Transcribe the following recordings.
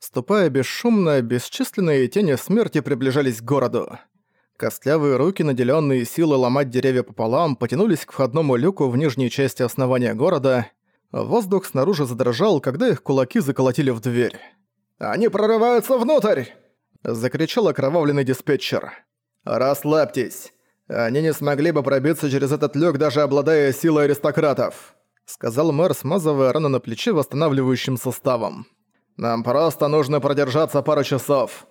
Ступая бесшумно, бесчисленные тени смерти приближались к городу. Костлявые руки, наделенные силой ломать деревья пополам, потянулись к входному люку в нижней части основания города. Воздух снаружи задрожал, когда их кулаки заколотили в дверь. «Они прорываются внутрь!» – закричал окровавленный диспетчер. «Расслабьтесь! Они не смогли бы пробиться через этот люк, даже обладая силой аристократов!» – сказал мэр, смазывая рану на плече восстанавливающим составом. Нам просто нужно продержаться пару часов.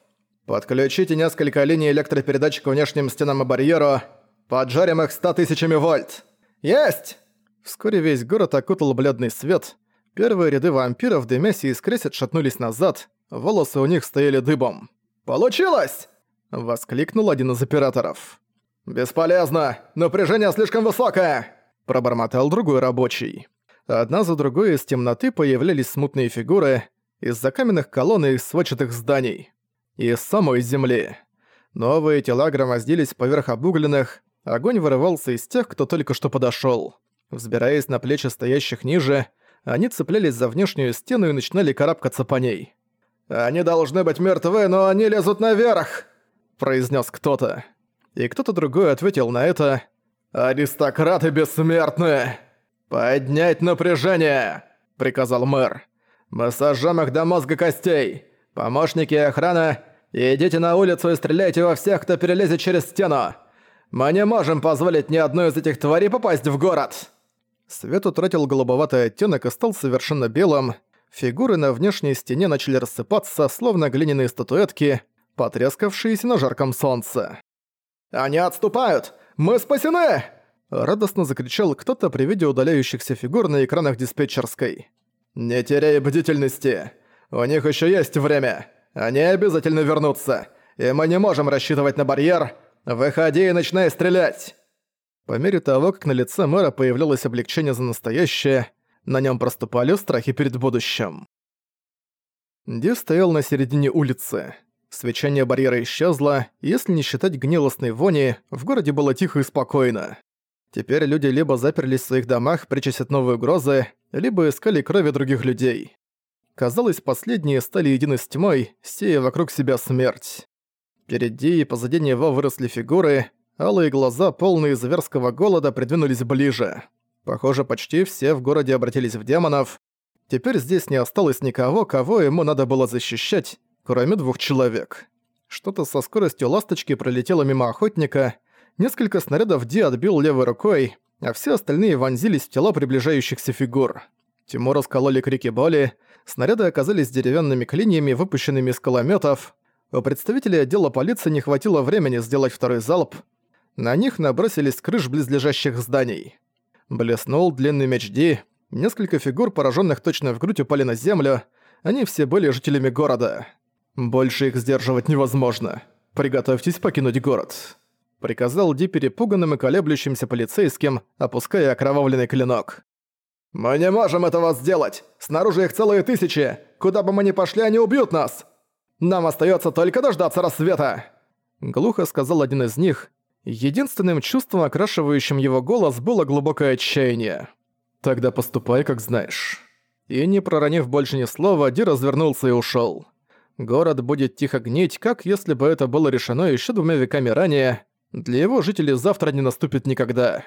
Подключите несколько линий электропередач к внешним стенам и барьеру. Поджарим их ста тысячами вольт. Есть! Вскоре весь город окутал бледный свет. Первые ряды вампиров, дымясь и искрясь, отшатнулись назад. Волосы у них стояли дыбом. «Получилось!» — воскликнул один из операторов. «Бесполезно! Напряжение слишком высокое!» — пробормотал другой рабочий. Одна за другой из темноты появлялись смутные фигуры — из-за каменных колонн и сводчатых зданий. Из самой земли. Новые тела громоздились поверх обугленных, огонь вырывался из тех, кто только что подошёл. Взбираясь на плечи стоящих ниже, они цеплялись за внешнюю стену и начинали карабкаться по ней. «Они должны быть мертвы, но они лезут наверх!» – произнес кто-то. И кто-то другой ответил на это «Аристократы бессмертные! Поднять напряжение!» – приказал мэр. Мы сожжем их до мозга костей! Помощники и охрана, идите на улицу и стреляйте во всех, кто перелезет через стену! Мы не можем позволить ни одной из этих тварей попасть в город!» Свет утратил голубоватый оттенок и стал совершенно белым. Фигуры на внешней стене начали рассыпаться, словно глиняные статуэтки, потрескавшиеся на жарком солнце. «Они отступают! Мы спасены!» Радостно закричал кто-то при виде удаляющихся фигур на экранах диспетчерской. «Не теряй бдительности. У них еще есть время. Они обязательно вернутся. И мы не можем рассчитывать на барьер. Выходи и начинай стрелять!» По мере того, как на лице мэра появлялось облегчение за настоящее, на нем проступали страхи перед будущим. Ди стоял на середине улицы. Свечение барьера исчезло, если не считать гнилостной вони, в городе было тихо и спокойно. Теперь люди либо заперлись в своих домах, прячась от новой угрозы, либо искали крови других людей. Казалось, последние стали едины с тьмой, сея вокруг себя смерть. Впереди и позади него выросли фигуры, алые глаза, полные зверского голода, придвинулись ближе. Похоже, почти все в городе обратились в демонов. Теперь здесь не осталось никого, кого ему надо было защищать, кроме двух человек. Что-то со скоростью ласточки пролетело мимо охотника — Несколько снарядов Ди отбил левой рукой, а все остальные вонзились в тела приближающихся фигур. Тимур раскололи крики боли, снаряды оказались деревянными клиньями, выпущенными из кулемётов. У представителей отдела полиции не хватило времени сделать второй залп. На них набросились с крыш близлежащих зданий. Блеснул длинный меч Ди, несколько фигур, пораженных точно в грудь, упали на землю. Они все были жителями города. Больше их сдерживать невозможно. Приготовьтесь покинуть город приказал Ди перепуганным и колеблющимся полицейским, опуская окровавленный клинок. «Мы не можем этого сделать! Снаружи их целые тысячи! Куда бы мы ни пошли, они убьют нас! Нам остается только дождаться рассвета!» Глухо сказал один из них. Единственным чувством, окрашивающим его голос, было глубокое отчаяние. «Тогда поступай, как знаешь». И не проронив больше ни слова, Ди развернулся и ушел. Город будет тихо гнить, как если бы это было решено еще двумя веками ранее, для его жителей завтра не наступит никогда.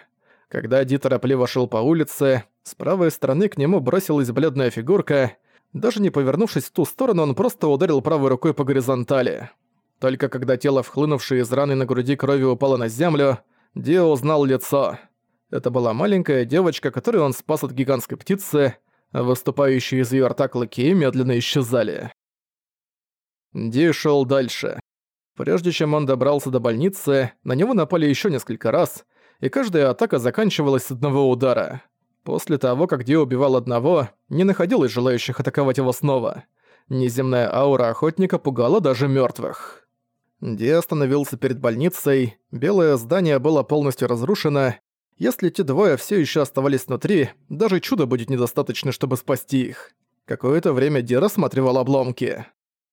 Когда Ди торопливо шел по улице, с правой стороны к нему бросилась бледная фигурка. Даже не повернувшись в ту сторону, он просто ударил правой рукой по горизонтали. Только когда тело, вхлынувшее из раны на груди крови, упало на землю, Ди узнал лицо. Это была маленькая девочка, которую он спас от гигантской птицы, выступающие из её рта клыки медленно исчезали. Ди шел дальше. Прежде чем он добрался до больницы, на него напали еще несколько раз, и каждая атака заканчивалась с одного удара. После того, как Ди убивал одного, не находилось желающих атаковать его снова. Неземная аура охотника пугала даже мертвых. Ди остановился перед больницей, белое здание было полностью разрушено. Если те двое все еще оставались внутри, даже чуда будет недостаточно, чтобы спасти их. Какое-то время Ди рассматривал обломки.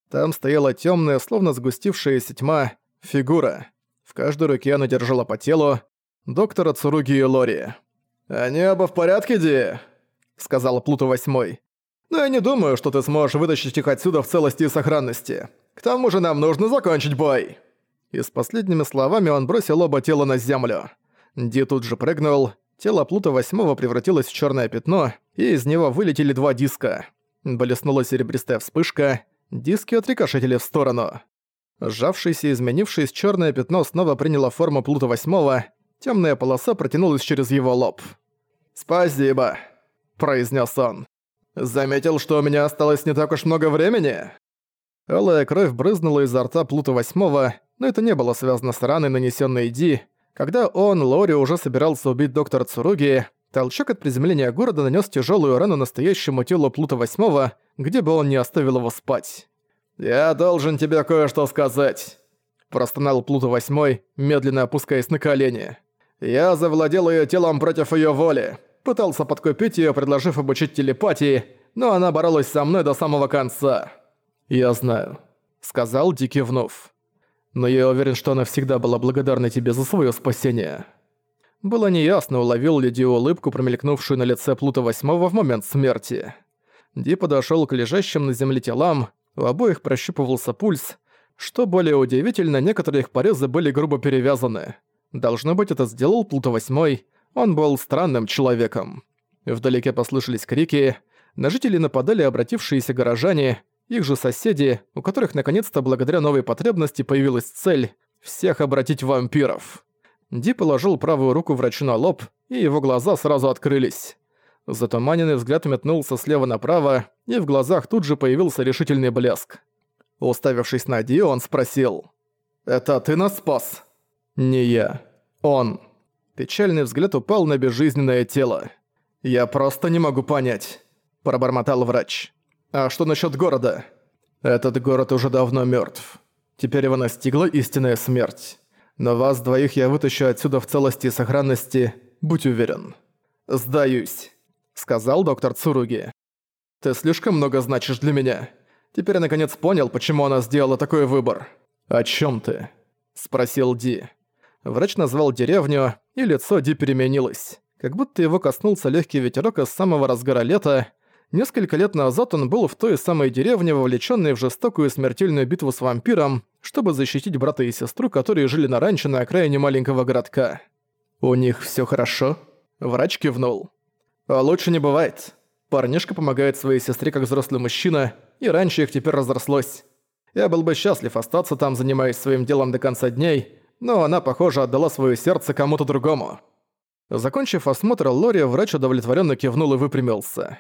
Там стояла темная, словно сгустившаяся тьма, фигура. В каждой руке она держала по телу доктора Цуруги и Лори. «Они оба в порядке, Ди?» — сказал Плуто Восьмой. Но я не думаю, что ты сможешь вытащить их отсюда в целости и сохранности. К тому же нам нужно закончить бой!» И с последними словами он бросил оба тела на землю. Ди тут же прыгнул, тело Плута Восьмого превратилось в черное пятно, и из него вылетели два диска. Блеснула серебристая вспышка, диски отрикошетили в сторону. Сжавшееся и изменившееся черное пятно снова приняло форму Плута Восьмого, темная полоса протянулась через его лоб. «Спасибо», — произнес он. «Заметил, что у меня осталось не так уж много времени?» Алая кровь брызнула изо рта Плута Восьмого, но это не было связано с раной, нанесенной Ди. Когда он, Лори, уже собирался убить доктора Цуруги, толчок от приземления города нанес тяжелую рану настоящему телу Плута Восьмого, где бы он не оставил его спать. «Я должен тебе кое-что сказать», – простонал Плута Восьмой, медленно опускаясь на колени. «Я завладел ее телом против ее воли, пытался подкупить ее, предложив обучить телепатии, но она боролась со мной до самого конца». «Я знаю», — сказал Ди кивнув. «Но я уверен, что она всегда была благодарна тебе за свое спасение». Было неясно, уловил ли Ди улыбку, промелькнувшую на лице Плута Восьмого в момент смерти. Ди подошёл к лежащим на земле телам, у обоих прощупывался пульс. Что более удивительно, некоторые их порезы были грубо перевязаны. Должно быть, это сделал Плута Восьмой, он был странным человеком. Вдалеке послышались крики, на жителей нападали обратившиеся горожане, их же соседи, у которых наконец-то благодаря новой потребности появилась цель – всех обратить в вампиров. Ди положил правую руку врачу на лоб, и его глаза сразу открылись. Затуманенный взгляд метнулся слева направо, и в глазах тут же появился решительный блеск. Уставившись на Ди, он спросил. «Это ты нас спас?» «Не я. Он». Печальный взгляд упал на безжизненное тело. «Я просто не могу понять», – пробормотал врач. А что насчет города? Этот город уже давно мертв. Теперь его настигла истинная смерть. Но вас двоих я вытащу отсюда в целости и сохранности, будь уверен. Сдаюсь, сказал доктор Цуруги. Ты слишком много значишь для меня. Теперь я наконец понял, почему она сделала такой выбор. О чем ты? спросил Ди. Врач назвал деревню, и лицо Ди переменилось. Как будто его коснулся легкий ветерок из самого разгара лета, Несколько лет назад он был в той самой деревне, вовлеченной в жестокую смертельную битву с вампиром, чтобы защитить брата и сестру, которые жили на ранчо на окраине маленького городка. «У них все хорошо?» Врач кивнул. «А лучше не бывает. Парнишка помогает своей сестре как взрослый мужчина, и раньше их теперь разрослось. Я был бы счастлив остаться там, занимаясь своим делом до конца дней, но она, похоже, отдала свое сердце кому-то другому». Закончив осмотр Лори, врач удовлетворенно кивнул и выпрямился.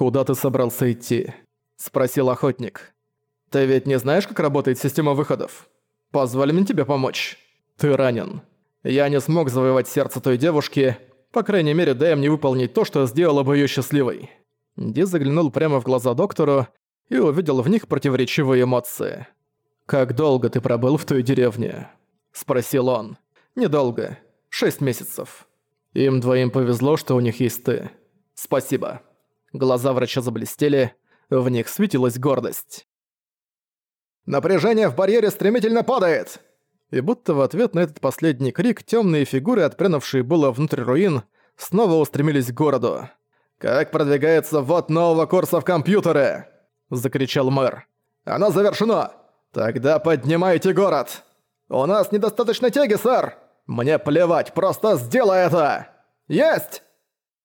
«Куда ты собрался идти?» – спросил охотник. «Ты ведь не знаешь, как работает система выходов? Позволь мне тебе помочь. Ты ранен. Я не смог завоевать сердце той девушки, по крайней мере, дай мне выполнить то, что сделало бы её счастливой». Ди заглянул прямо в глаза доктору и увидел в них противоречивые эмоции. «Как долго ты пробыл в той деревне?» – спросил он. «Недолго. Шесть месяцев. Им двоим повезло, что у них есть ты. Спасибо». Глаза врача заблестели, в них светилась гордость. «Напряжение в барьере стремительно падает!» И будто в ответ на этот последний крик темные фигуры, отпрянувшие было внутрь руин, снова устремились к городу. «Как продвигается ввод нового курса в компьютеры?» – закричал мэр. «Оно завершено! Тогда поднимайте город! У нас недостаточно тяги, сэр! Мне плевать, просто сделай это! Есть!»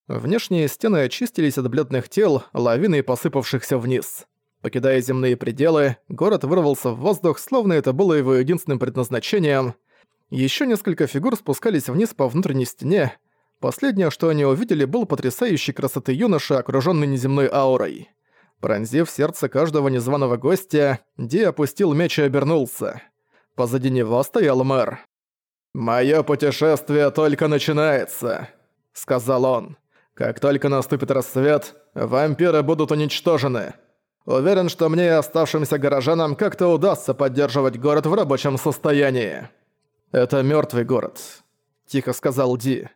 Внешние стены очистились от бледных тел, лавиной посыпавшихся вниз. Покидая земные пределы, город вырвался в воздух, словно это было его единственным предназначением. Еще несколько фигур спускались вниз по внутренней стене. Последнее, что они увидели, был потрясающий красоты юноша, окружённый неземной аурой. Пронзив сердце каждого незваного гостя, Ди опустил меч и обернулся. Позади него стоял мэр. «Моё путешествие только начинается», — сказал он. Как только наступит рассвет, вампиры будут уничтожены. Уверен, что мне и оставшимся горожанам как-то удастся поддерживать город в рабочем состоянии. Это мертвый город, тихо сказал Ди.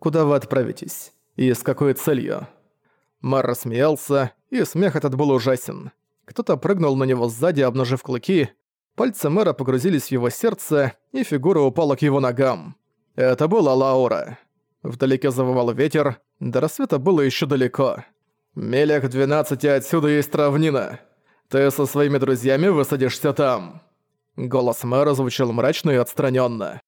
Куда вы отправитесь? И с какой целью? Мар рассмеялся, и смех этот был ужасен. Кто-то прыгнул на него сзади, обнажив клыки. Пальцы мэра погрузились в его сердце, и фигура упала к его ногам. Это была Лаура. Вдалеке завывал ветер, до рассвета было еще далеко. «Милях двенадцати отсюда есть равнина. Ты со своими друзьями высадишься там». Голос мэра звучал мрачно и отстраненно.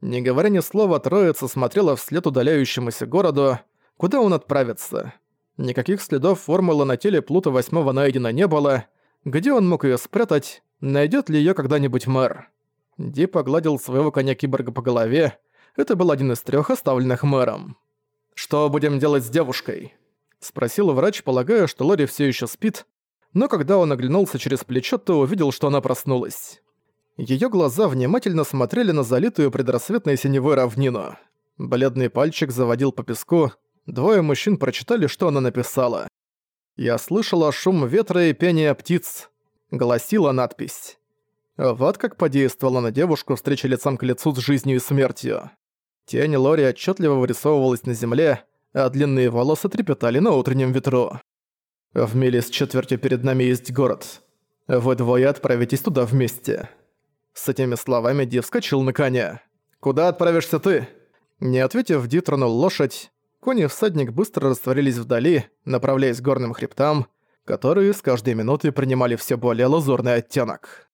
Не говоря ни слова, троица смотрела вслед удаляющемуся городу, куда он отправится. Никаких следов формулы на теле Плута Восьмого найдено не было. Где он мог ее спрятать? Найдет ли ее когда-нибудь мэр? Ди погладил своего коня-киборга по голове. Это был один из трех оставленных мэром. «Что будем делать с девушкой?» Спросил врач, полагая, что Лори все еще спит, но когда он оглянулся через плечо, то увидел, что она проснулась. Её глаза внимательно смотрели на залитую предрассветной синевой равнину. Бледный пальчик заводил по песку. Двое мужчин прочитали, что она написала. «Я слышала шум ветра и пение птиц», — гласила надпись. Вот как подействовала на девушку встреча лицом к лицу с жизнью и смертью. Тень Лори отчетливо вырисовывалась на земле, а длинные волосы трепетали на утреннем ветру. В миле с четвертью перед нами есть город. Вы двое отправитесь туда вместе». С этими словами Ди вскочил на коня. «Куда отправишься ты?» Не ответив, Ди тронул лошадь. Кони всадник быстро растворились вдали, направляясь к горным хребтам, которые с каждой минутой принимали все более лазурный оттенок.